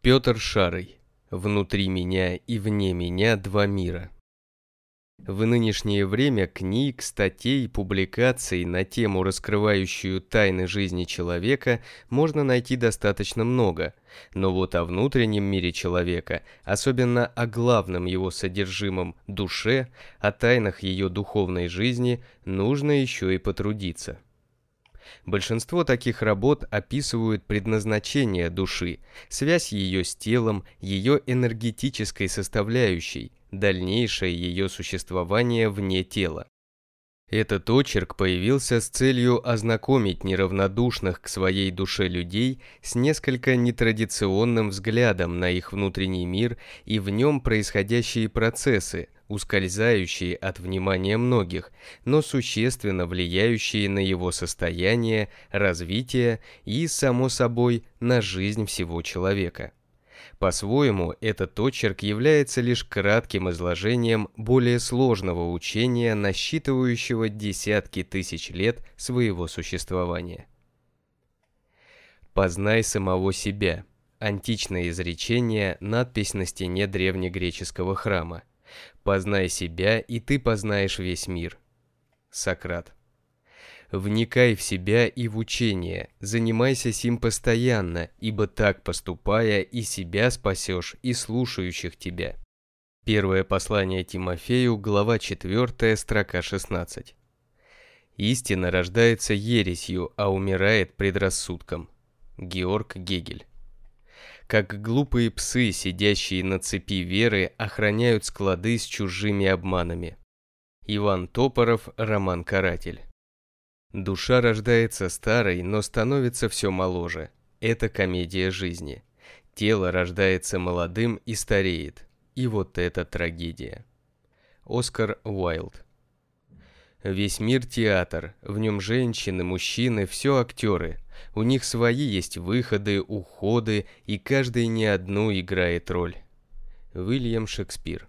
Петр Шарый. Внутри меня и вне меня два мира. В нынешнее время книг, статей, публикаций на тему, раскрывающую тайны жизни человека, можно найти достаточно много. Но вот о внутреннем мире человека, особенно о главном его содержимом – душе, о тайнах ее духовной жизни, нужно еще и потрудиться. Большинство таких работ описывают предназначение души, связь ее с телом, ее энергетической составляющей, дальнейшее ее существование вне тела. Этот очерк появился с целью ознакомить неравнодушных к своей душе людей с несколько нетрадиционным взглядом на их внутренний мир и в нем происходящие процессы, ускользающие от внимания многих, но существенно влияющие на его состояние, развитие и, само собой, на жизнь всего человека. По-своему, этот очерк является лишь кратким изложением более сложного учения, насчитывающего десятки тысяч лет своего существования. «Познай самого себя» – античное изречение, надпись на стене древнегреческого храма. «Познай себя, и ты познаешь весь мир» – Сократ. Вникай в себя и в учение, занимайся сим постоянно, ибо так поступая и себя спасешь, и слушающих тебя. Первое послание Тимофею, глава 4, строка 16. Истина рождается ересью, а умирает предрассудком. Георг Гегель. Как глупые псы, сидящие на цепи веры, охраняют склады с чужими обманами. Иван Топоров, Роман Каратель. Душа рождается старой, но становится все моложе. Это комедия жизни. Тело рождается молодым и стареет. И вот это трагедия. Оскар Уайлд Весь мир театр, в нем женщины, мужчины, все актеры. У них свои есть выходы, уходы, и каждый не одну играет роль. Уильям Шекспир